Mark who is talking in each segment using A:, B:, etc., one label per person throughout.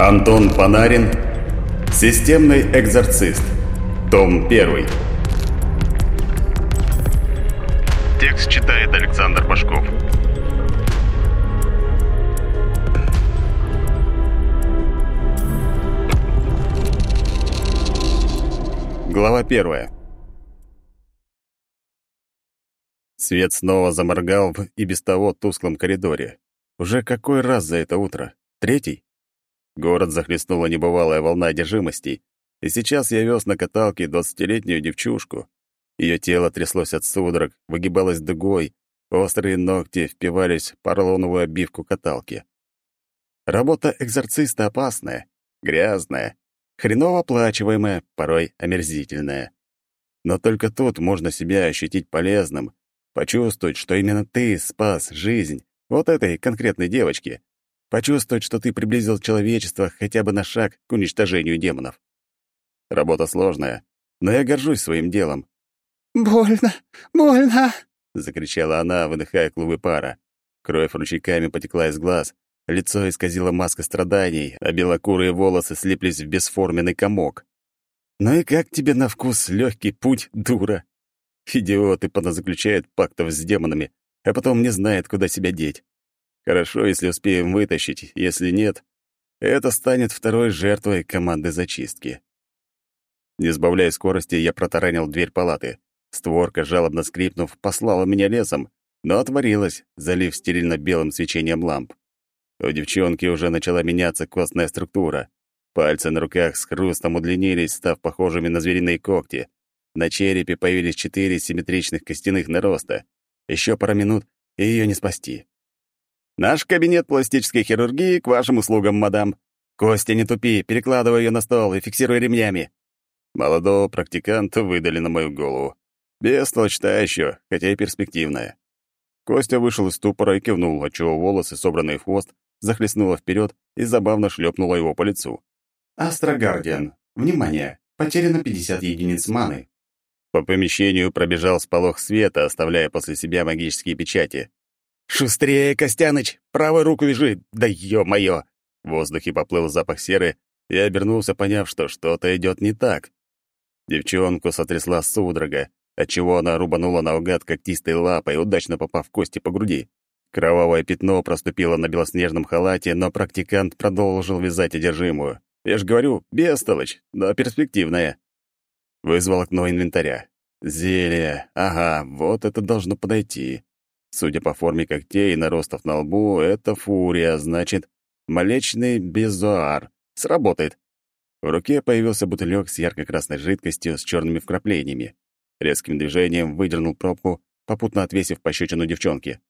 A: Антон Панарин. Системный экзорцист. Том 1. Текст читает Александр Башков. Глава первая. Свет снова заморгал в и без того тусклом коридоре. Уже какой раз за это утро? Третий? Город захлестнула небывалая волна одержимостей, и сейчас я вез на каталке двадцатилетнюю девчушку. Ее тело тряслось от судорог, выгибалось дугой, острые ногти впивались в поролоновую обивку каталки. Работа экзорциста опасная, грязная, хреново оплачиваемая, порой омерзительная. Но только тут можно себя ощутить полезным, почувствовать, что именно ты спас жизнь вот этой конкретной девочки, почувствовать, что ты приблизил человечество хотя бы на шаг к уничтожению демонов. Работа сложная, но я горжусь своим делом.
B: «Больно, больно!»
A: — закричала она, выдыхая клубы пара. Кровь ручейками потекла из глаз, лицо исказило маска страданий, а белокурые волосы слиплись в бесформенный комок. «Ну и как тебе на вкус легкий путь, дура?» Идиоты поназаключают пактов с демонами, а потом не знают, куда себя деть. Хорошо, если успеем вытащить, если нет, это станет второй жертвой команды зачистки. Не сбавляя скорости, я протаранил дверь палаты. Створка, жалобно скрипнув, послала меня лесом, но отворилась, залив стерильно-белым свечением ламп. У девчонки уже начала меняться костная структура. Пальцы на руках с хрустом удлинились, став похожими на звериные когти. На черепе появились четыре симметричных костяных нароста. Еще пара минут, и ее не спасти. Наш кабинет пластической хирургии к вашим услугам, мадам. Костя, не тупи, перекладывай ее на стол и фиксируй ремнями. Молодого практиканта выдали на мою голову. Бестолочь та еще, хотя и перспективная. Костя вышел из ступора и кивнул, отчего волосы, собранные в хвост, захлестнула вперед и забавно шлепнула его по лицу.
C: «Астрогардиан, внимание! Потеряно 50 единиц маны».
A: По помещению пробежал сполох света, оставляя после себя магические печати. «Шустрее, Костяныч! Правой руку вяжи! Да ё-моё!» В воздухе поплыл запах серы, и обернулся, поняв, что что-то идет не так. Девчонку сотрясла судорога, отчего она рубанула наугад когтистой лапой, удачно попав в кости по груди. Кровавое пятно проступило на белоснежном халате, но практикант продолжил вязать одержимую. Я ж говорю, бестолочь, но перспективная. Вызвал окно инвентаря. Зелье. Ага, вот это должно подойти. Судя по форме когтей и наростов на лбу, это фурия, значит, молечный безуар. Сработает. В руке появился бутылек с ярко-красной жидкостью с черными вкраплениями. Резким движением выдернул пробку, попутно отвесив пощечину девчонке.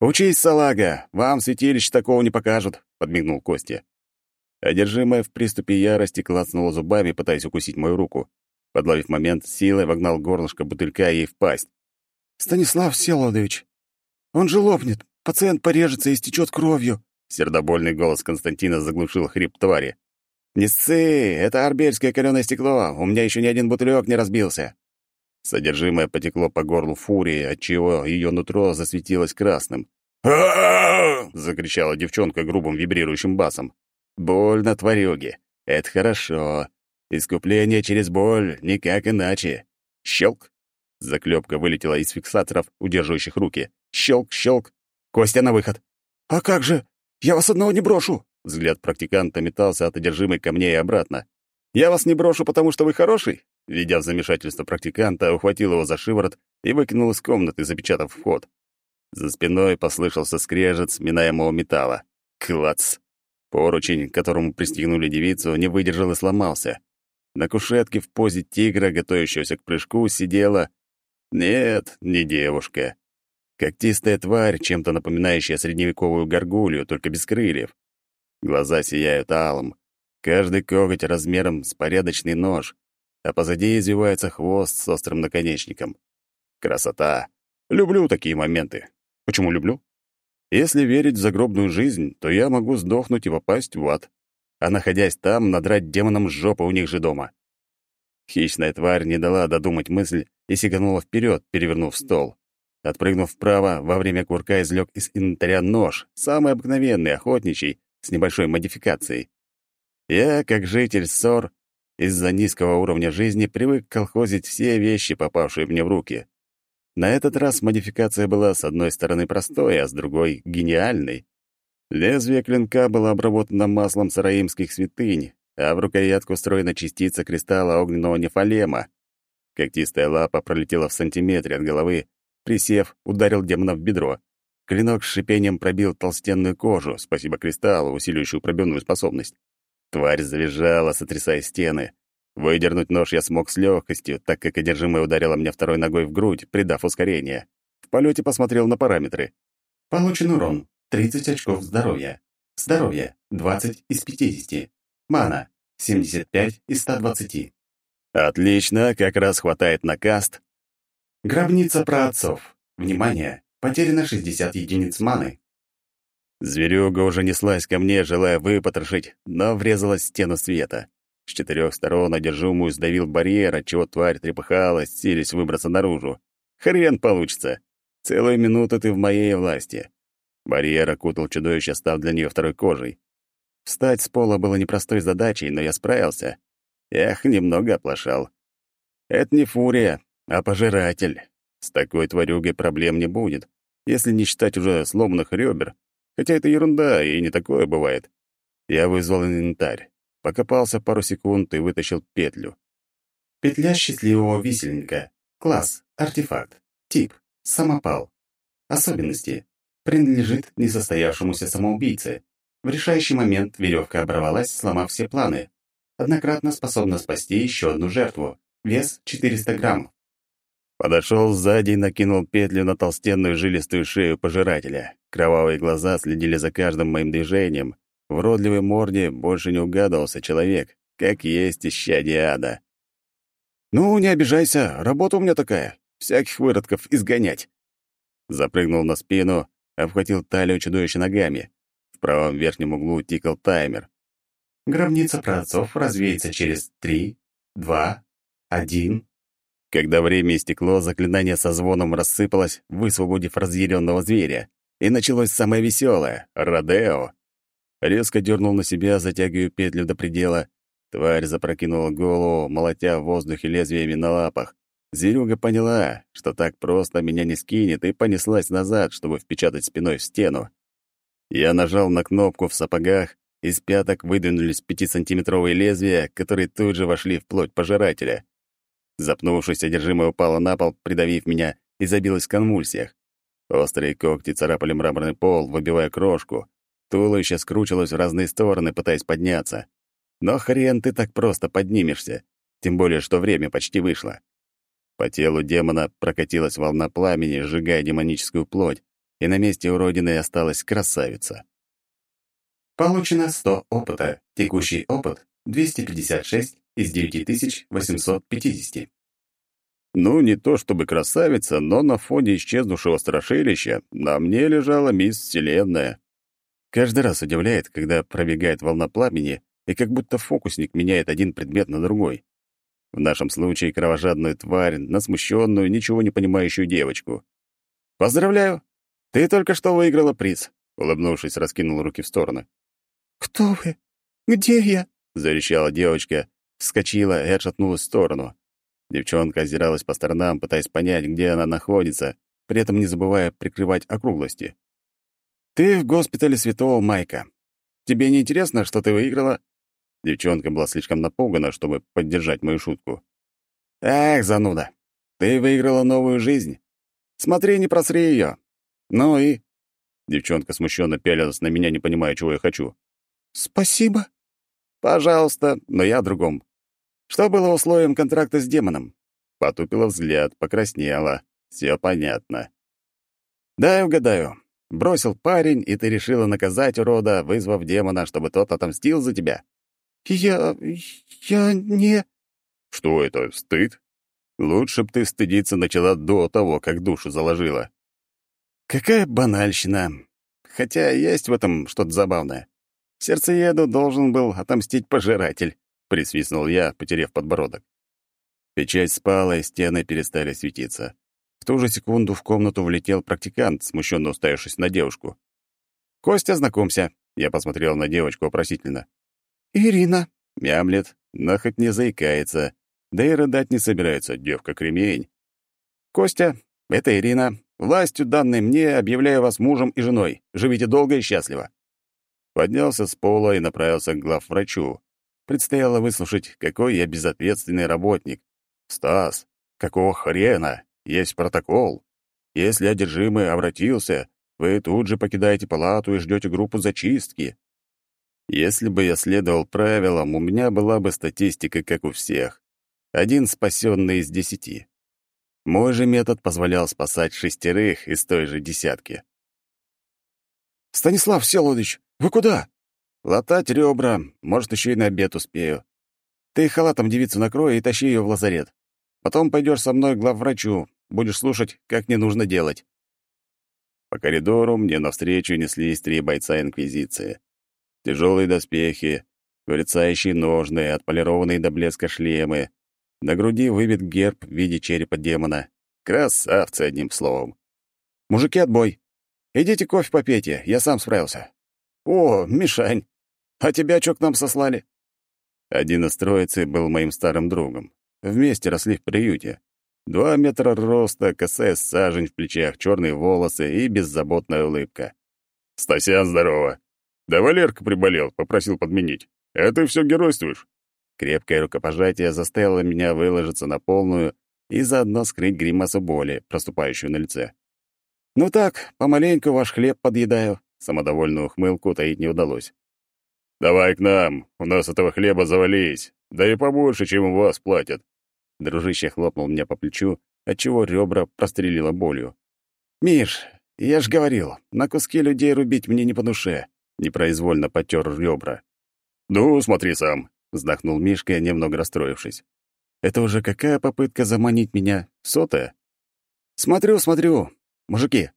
A: «Учись, салага! Вам святилищ такого не покажут!» — подмигнул Костя. Одержимая в приступе ярости клацнула зубами, пытаясь укусить мою руку. Подловив момент, силой вогнал горлышко бутылька ей в пасть.
B: «Станислав Селодович, он же лопнет, пациент порежется и стечет кровью».
A: Сердобольный голос Константина заглушил хрип твари. «Не сцы, это арбельское каленое стекло, у меня еще ни один бутылек не разбился». Содержимое потекло по горлу фурии, отчего ее нутро засветилось красным. а закричала девчонка грубым вибрирующим басом. «Больно, тварюги. Это хорошо. Искупление через боль, никак иначе. Щелк!» Заклепка вылетела из фиксаторов, удерживающих руки. Щелк, щелк. Костя на выход.
B: «А как же? Я вас одного не брошу!»
A: Взгляд практиканта метался от одержимой ко мне и обратно. «Я вас не брошу, потому что вы хороший?» Ведя в замешательство практиканта, ухватил его за шиворот и выкинул из комнаты, запечатав вход. За спиной послышался скрежет сминаемого металла. Клац! Поручень, к которому пристегнули девицу, не выдержал и сломался. На кушетке в позе тигра, готовящегося к прыжку, сидела... Нет, не девушка. Когтистая тварь, чем-то напоминающая средневековую горгулью, только без крыльев. Глаза сияют алым. Каждый коготь размером с порядочный нож, а позади извивается хвост с острым наконечником. Красота. Люблю такие моменты. Почему люблю? Если верить в загробную жизнь, то я могу сдохнуть и попасть в ад, а находясь там, надрать демонам жопу у них же дома. Хищная тварь не дала додумать мысль и сиганула вперед, перевернув стол. Отпрыгнув вправо, во время курка извлек из инвентаря нож, самый обыкновенный, охотничий, с небольшой модификацией. Я, как житель СОР, из-за низкого уровня жизни привык колхозить все вещи, попавшие мне в руки. На этот раз модификация была с одной стороны простой, а с другой — гениальной. Лезвие клинка было обработано маслом сараимских святынь, а в рукоятку встроена частица кристалла огненного нефалема. Когтистая лапа пролетела в сантиметре от головы, присев, ударил демона в бедро. Клинок с шипением пробил толстенную кожу, спасибо кристаллу, усиливающую пробивную способность. Тварь завизжала, сотрясая стены. Выдернуть нож я смог с легкостью, так как одержимая ударила меня второй ногой в грудь, придав ускорение. В полете посмотрел на параметры.
C: Получен урон 30 очков здоровья. Здоровье 20 из 50. Мана 75 из 120.
A: Отлично, как раз хватает на каст.
C: Гробница праотцов. Внимание! Потеряно 60 единиц маны.
A: Зверюга уже неслась ко мне, желая выпотрошить, но врезалась в стену света. С четырех сторон одержимую сдавил барьер, отчего тварь трепыхалась, силясь выбраться наружу. Хрен получится. Целую минуту ты в моей власти. Барьер окутал чудовище, став для нее второй кожей. Встать с пола было непростой задачей, но я справился. Эх, немного оплошал. Это не фурия, а пожиратель. С такой тварюгой проблем не будет, если не считать уже сломанных ребер, Хотя это ерунда, и не такое бывает. Я вызвал инвентарь, покопался пару секунд и вытащил петлю.
C: Петля счастливого висельника. Класс. Артефакт. Тип. Самопал. Особенности. Принадлежит несостоявшемуся самоубийце. В решающий момент веревка оборвалась, сломав все планы. Однократно способна спасти еще одну жертву. Вес 400 грамм.
A: Подошел сзади и накинул петлю на толстенную жилистую шею пожирателя. Кровавые глаза следили за каждым моим движением. В уродливой морде больше не угадывался человек, как есть исчадие ада. «Ну, не обижайся, работа у меня такая. Всяких выродков изгонять». Запрыгнул на спину, обхватил талию чудовища ногами. В правом верхнем углу тикал таймер.
C: Гробница праотцов развеется через три, два, один.
A: Когда время истекло, заклинание со звоном рассыпалось, высвободив разъяренного зверя. И началось самое веселое — Родео. Резко дернул на себя, затягивая петлю до предела. Тварь запрокинула голову, молотя в воздухе лезвиями на лапах. Зверюга поняла, что так просто меня не скинет, и понеслась назад, чтобы впечатать спиной в стену. Я нажал на кнопку в сапогах, из пяток выдвинулись пятисантиметровые лезвия, которые тут же вошли в плоть пожирателя. Запнувшись, одержимая упала на пол, придавив меня, и забилась в конвульсиях. Острые когти царапали мраморный пол, выбивая крошку. Туловище скручилось в разные стороны, пытаясь подняться. Но хрен ты так просто поднимешься, тем более, что время почти вышло. По телу демона прокатилась волна пламени, сжигая демоническую плоть, и на месте уродины осталась красавица.
C: Получено 100 опыта. Текущий опыт — 256 из 9850.
A: Ну, не то чтобы красавица, но на фоне исчезнувшего страшилища на мне лежала мисс Вселенная. Каждый раз удивляет, когда пробегает волна пламени, и как будто фокусник меняет один предмет на другой. В нашем случае кровожадную тварь на смущенную, ничего не понимающую девочку. «Поздравляю! Ты только что выиграла приз!» Улыбнувшись, раскинул руки в стороны.
B: «Кто вы? Где я?»
A: — зарещала девочка, вскочила и отшатнулась в сторону. Девчонка озиралась по сторонам, пытаясь понять, где она находится, при этом не забывая прикрывать округлости. «Ты в госпитале Святого Майка. Тебе не интересно, что ты выиграла?» Девчонка была слишком напугана, чтобы поддержать мою шутку. «Эх, зануда, ты выиграла новую жизнь. Смотри, не просри ее. Ну и...» Девчонка смущенно пялилась на меня, не понимая, чего я хочу.
B: «Спасибо».
A: «Пожалуйста, но я о другом. Что было условием контракта с демоном? Потупила взгляд, покраснела. Все понятно. Дай угадаю. Бросил парень, и ты решила наказать урода, вызвав демона, чтобы тот отомстил за тебя.
B: Я... я не...
A: Что это, стыд? Лучше б ты стыдиться начала до того, как душу заложила. Какая банальщина. Хотя есть в этом что-то забавное. Сердцееду должен был отомстить пожиратель. — присвистнул я, потеряв подбородок. Печать спала, и стены перестали светиться. В ту же секунду в комнату влетел практикант, смущенно уставившись на девушку. «Костя, знакомься!» — я посмотрел на девочку вопросительно.
B: «Ирина», —
A: мямлет, но хоть не заикается, да и рыдать не собирается, девка-кремень. «Костя, это Ирина. Властью, данной мне, объявляю вас мужем и женой. Живите долго и счастливо». Поднялся с пола и направился к главврачу. Предстояло выслушать, какой я безответственный работник. «Стас, какого хрена? Есть протокол. Если одержимый обратился, вы тут же покидаете палату и ждете группу зачистки. Если бы я следовал правилам, у меня была бы статистика, как у всех. Один спасенный из десяти. Мой же метод позволял спасать шестерых из той же десятки.
B: «Станислав Всеволодович, вы куда?»
A: «Латать ребра, может, еще и на обед успею. Ты халатом девицу накрой и тащи ее в лазарет. Потом пойдешь со мной к главврачу, будешь слушать, как не нужно делать». По коридору мне навстречу неслись три бойца Инквизиции. Тяжелые доспехи, вырицающие ножны, отполированные до блеска шлемы. На груди выбит герб в виде черепа демона. Красавцы, одним словом. «Мужики, отбой! Идите кофе попейте, я сам справился». «О, Мишань! А тебя чё к нам сослали?» Один из троицы был моим старым другом. Вместе росли в приюте. Два метра роста, косая сажень в плечах, черные волосы и беззаботная улыбка. «Стасян, здорово! Да Валерка приболел, попросил подменить. А ты все геройствуешь?» Крепкое рукопожатие заставило меня выложиться на полную и заодно скрыть гримасу боли, проступающую на лице. «Ну так, помаленьку ваш хлеб подъедаю», — самодовольную ухмылку таить не удалось. «Давай к нам, у нас этого хлеба завались, да и побольше, чем у вас платят». Дружище хлопнул меня по плечу, отчего ребра прострелило болью. «Миш, я ж говорил, на куски людей рубить мне не по душе», — непроизвольно потер ребра. «Ну, смотри сам», — вздохнул Мишка, немного расстроившись. «Это уже какая попытка заманить меня? Сотая?» «Смотрю, смотрю. Мужики,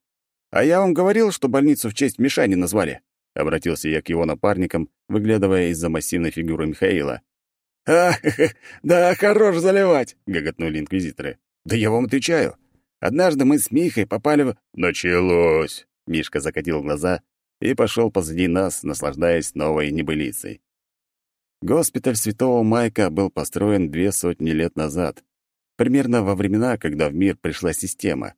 A: а я вам говорил, что больницу в честь Мишани назвали?» — обратился я к его напарникам, выглядывая из-за массивной фигуры Михаила. «А, да, хорош заливать!» — гоготнули инквизиторы. «Да я вам отвечаю. Однажды мы с Михой попали в...» «Началось!» — Мишка закатил глаза и пошел позади нас, наслаждаясь новой небылицей. Госпиталь Святого Майка был построен две сотни лет назад, примерно во времена, когда в мир пришла система.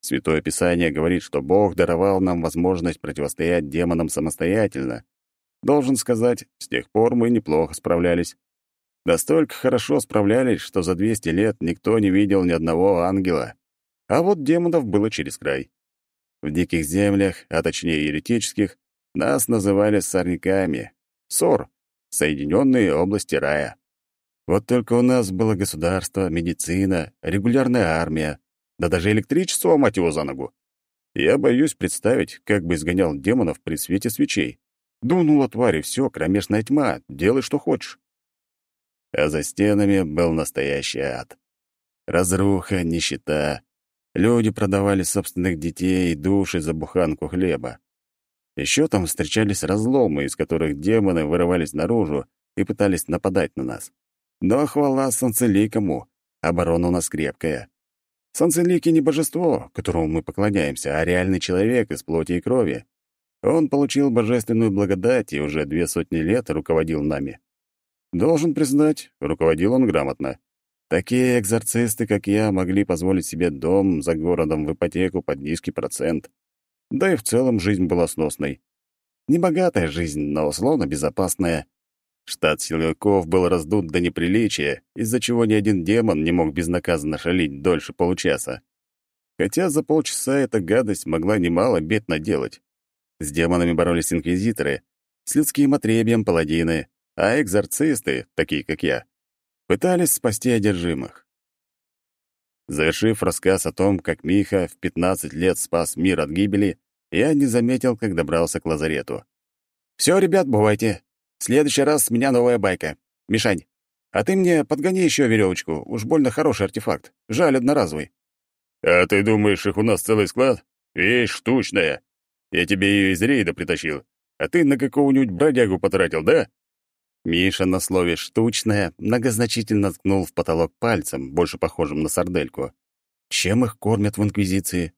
A: Святое Писание говорит, что Бог даровал нам возможность противостоять демонам самостоятельно. Должен сказать, с тех пор мы неплохо справлялись. Настолько хорошо справлялись, что за 200 лет никто не видел ни одного ангела. А вот демонов было через край. В диких землях, а точнее еретических, нас называли сорняками. Сор — Соединенные области рая. Вот только у нас было государство, медицина, регулярная армия, да даже электричество, мать его, за ногу. Я боюсь представить, как бы изгонял демонов при свете свечей. Дунула твари, все, кромешная тьма, делай, что хочешь. А за стенами был настоящий ад. Разруха, нищета. Люди продавали собственных детей и души за буханку хлеба. Еще там встречались разломы, из которых демоны вырывались наружу и пытались нападать на нас. Но хвала солнцеликому, оборона у нас крепкая. Санцелики не божество, которому мы поклоняемся, а реальный человек из плоти и крови. Он получил божественную благодать и уже две сотни лет руководил нами. Должен признать, руководил он грамотно. Такие экзорцисты, как я, могли позволить себе дом за городом в ипотеку под низкий процент. Да и в целом жизнь была сносной. Небогатая жизнь, но условно безопасная. Штат силовиков был раздут до неприличия, из-за чего ни один демон не мог безнаказанно шалить дольше получаса. Хотя за полчаса эта гадость могла немало бед наделать. С демонами боролись инквизиторы, с людским отребьем паладины, а экзорцисты, такие как я, пытались спасти одержимых. Завершив рассказ о том, как Миха в 15 лет спас мир от гибели, я не заметил, как добрался к лазарету. «Все, ребят, бывайте. В следующий раз с меня новая байка. Мишань, а ты мне подгони еще веревочку. Уж больно хороший артефакт. Жаль, одноразовый. А ты думаешь, их у нас целый склад? Вещь штучная. Я тебе ее из рейда притащил. А ты на какого-нибудь бродягу потратил, да? Миша на слове «штучная» многозначительно ткнул в потолок пальцем, больше похожим на сардельку. Чем их кормят в Инквизиции?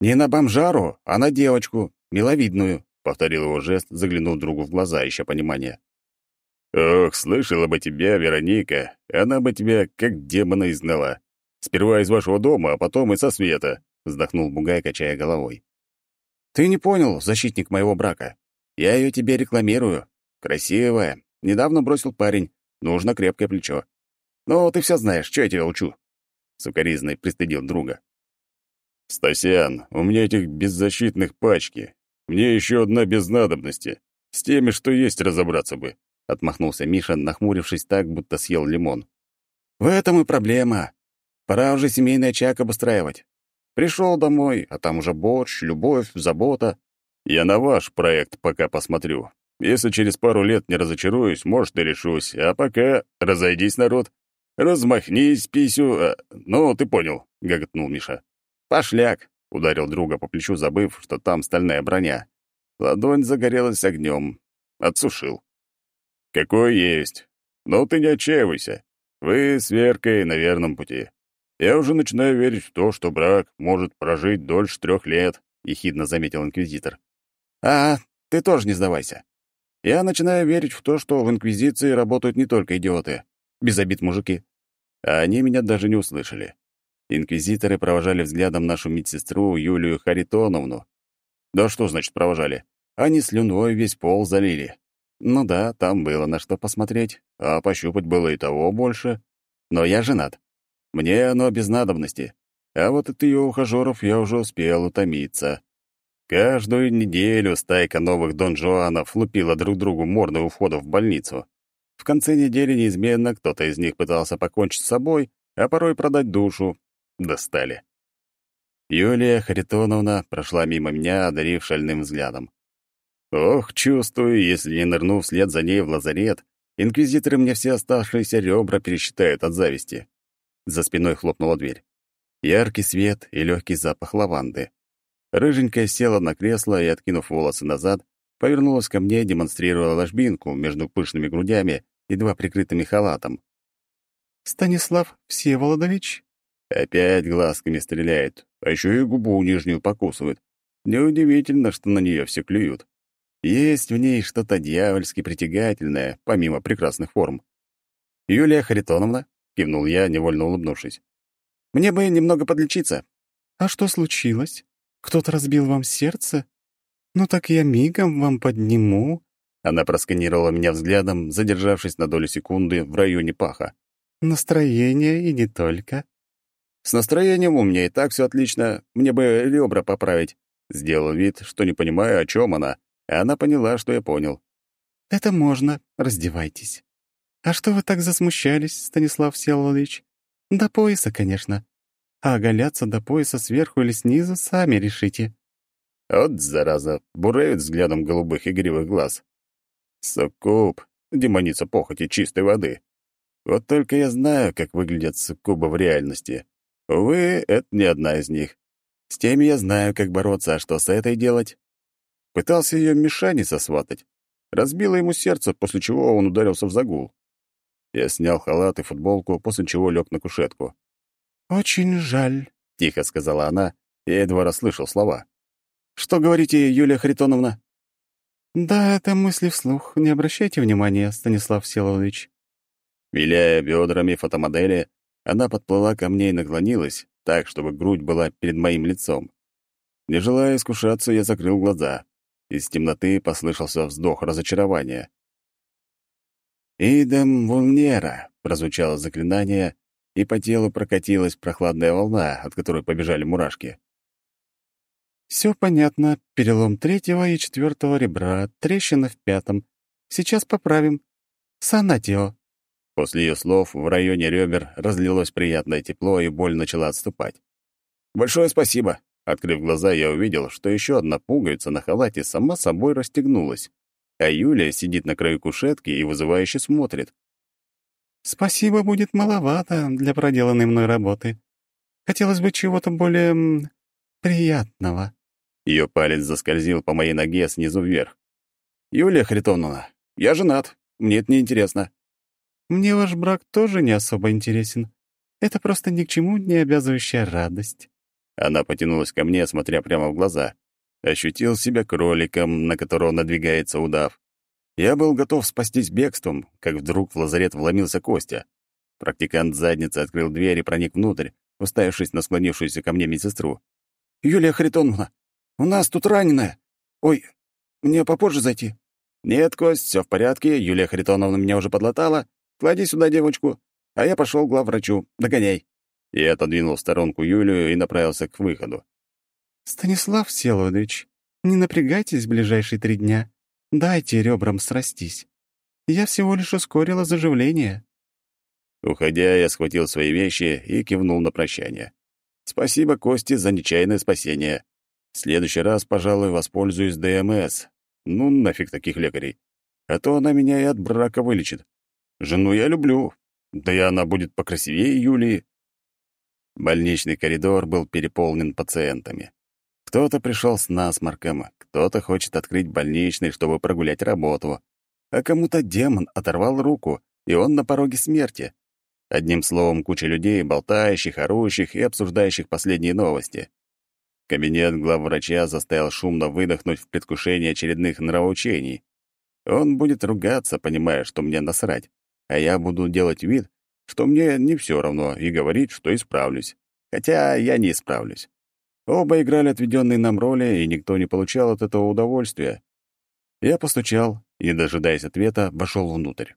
A: «Не на бомжару, а на девочку, миловидную», — повторил его жест, заглянув другу в глаза, ища понимания. «Ох, слышала бы тебя, Вероника, она бы тебя как демона изгнала. Сперва из вашего дома, а потом и со света», — вздохнул Бугай, качая головой.
B: «Ты не понял, защитник моего брака. Я ее тебе рекламирую. Красивая. Недавно бросил парень. Нужно крепкое плечо. Ну, ты все знаешь, что я тебя учу?» Сукаризный пристыдил друга.
A: «Стасян, у меня этих беззащитных пачки. Мне еще одна без надобности. С теми, что есть, разобраться бы», — отмахнулся Миша, нахмурившись так, будто съел лимон.
B: «В этом и проблема. Пора уже семейный очаг обустраивать. Пришел домой, а там уже борщ, любовь, забота.
A: Я на ваш проект пока посмотрю. Если через пару лет не разочаруюсь, может, и решусь. А пока разойдись, народ. Размахнись, писю. А, ну, ты понял, — гоготнул Миша.
B: «Пошляк!»
A: — ударил друга по плечу, забыв, что там стальная броня. Ладонь загорелась огнем. Отсушил. «Какой есть. Но ты не отчаивайся. Вы с Веркой на верном пути. Я уже начинаю верить в то, что брак может прожить дольше трех лет», — ехидно заметил инквизитор.
B: «А, ты тоже не сдавайся. Я начинаю верить в то, что в Инквизиции работают не только идиоты. Без обид мужики».
A: А они меня даже не услышали. Инквизиторы провожали взглядом нашу медсестру Юлию Харитоновну. Да что значит провожали? Они слюной весь пол залили. Ну да, там было на что посмотреть, а пощупать было и того больше. Но я женат. Мне оно без надобности. А вот от ее ухажеров я уже успел утомиться. Каждую неделю стайка новых донжуанов лупила друг другу морды у входа в больницу. В конце недели неизменно кто-то из них пытался покончить с собой, а порой продать душу, Достали. Юлия Харитоновна прошла мимо меня, одарив шальным взглядом. Ох, чувствую, если не нырну вслед за ней в лазарет, инквизиторы мне все оставшиеся ребра пересчитают от зависти. За спиной хлопнула дверь. Яркий свет и легкий запах лаванды. Рыженькая села на кресло и, откинув волосы назад, повернулась ко мне, демонстрируя ложбинку между пышными грудями, едва прикрытыми халатом.
B: «Станислав Всеволодович?»
A: Опять глазками стреляет, а еще и губу нижнюю покусывает. Неудивительно, что на нее все клюют. Есть в ней что-то дьявольски притягательное, помимо прекрасных форм. «Юлия Харитоновна?» — кивнул я, невольно улыбнувшись.
B: «Мне бы немного подлечиться». «А что случилось? Кто-то разбил вам сердце? Ну так я мигом вам подниму».
A: Она просканировала меня взглядом, задержавшись на долю секунды в районе паха.
B: «Настроение и не только.
A: С настроением у меня и так все отлично, мне бы ребра поправить. Сделал вид, что не понимаю, о чем она, и она поняла, что я понял.
B: «Это можно. Раздевайтесь». «А что вы так засмущались, Станислав Всеволодович?» «До пояса, конечно. А оголяться до пояса сверху или снизу сами решите».
A: Вот зараза, буреет взглядом голубых игривых глаз. Суккуб, демоница похоти чистой воды. Вот только я знаю, как выглядят суккубы в реальности. Увы, это не одна из них. С теми я знаю, как бороться, а что с этой делать? Пытался ее Мишани сосватать. Разбило ему сердце, после чего он ударился в загул. Я снял халат и футболку, после чего лег на кушетку.
B: «Очень жаль», —
A: тихо сказала она, я едва расслышал слова.
B: «Что говорите, Юлия Харитоновна?» «Да, это мысли вслух. Не обращайте внимания, Станислав Всеволодович».
A: Виляя бедрами фотомодели, она подплыла ко мне и наклонилась, так, чтобы грудь была перед моим лицом. Не желая искушаться, я закрыл глаза. Из темноты послышался вздох разочарования. «Идем вулнера», — прозвучало заклинание, и по телу прокатилась прохладная волна, от которой побежали мурашки.
B: «Все понятно. Перелом третьего и четвертого ребра, трещина в пятом. Сейчас поправим. Санатио».
A: После ее слов в районе ребер разлилось приятное тепло, и боль начала отступать. «Большое спасибо!» Открыв глаза, я увидел, что еще одна пуговица на халате сама собой расстегнулась, а Юлия сидит на краю кушетки и вызывающе смотрит.
B: «Спасибо будет маловато для проделанной мной работы. Хотелось бы чего-то более... приятного».
A: Ее палец заскользил по моей ноге снизу вверх. «Юлия Харитоновна, я женат. Мне это неинтересно».
B: Мне ваш брак тоже не особо интересен. Это просто ни к чему не обязывающая радость».
A: Она потянулась ко мне, смотря прямо в глаза. Ощутил себя кроликом, на которого надвигается удав. Я был готов спастись бегством, как вдруг в лазарет вломился Костя. Практикант задницы открыл дверь и проник внутрь, уставившись на склонившуюся ко мне медсестру.
B: «Юлия Харитоновна, у нас тут раненая. Ой, мне попозже зайти?»
A: «Нет, Кость, все в порядке. Юлия Харитоновна меня уже подлатала. Клади сюда девочку. А я пошел к главврачу. Догоняй». Я отодвинул в сторонку Юлию и направился к выходу.
C: «Станислав Всеволодович, не напрягайтесь в ближайшие три дня. Дайте ребрам срастись. Я всего лишь ускорила заживление».
A: Уходя, я схватил свои вещи и кивнул на прощание. Спасибо Косте за нечаянное спасение. В следующий раз, пожалуй, воспользуюсь ДМС. Ну, нафиг таких лекарей. А то она меня и от брака вылечит. Жену я люблю. Да и она будет покрасивее Юлии. Больничный коридор был переполнен пациентами. Кто-то пришел с насморком, кто-то хочет открыть больничный, чтобы прогулять работу, а кому-то демон оторвал руку, и он на пороге смерти. Одним словом, куча людей, болтающих, орущих и обсуждающих последние новости. Кабинет главврача заставил шумно выдохнуть в предвкушении очередных нравоучений. Он будет ругаться, понимая, что мне насрать, а я буду делать вид, что мне не все равно, и говорить, что исправлюсь. Хотя я не исправлюсь. Оба играли отведенные нам роли, и никто не получал от этого удовольствия. Я постучал и, дожидаясь ответа, вошел внутрь.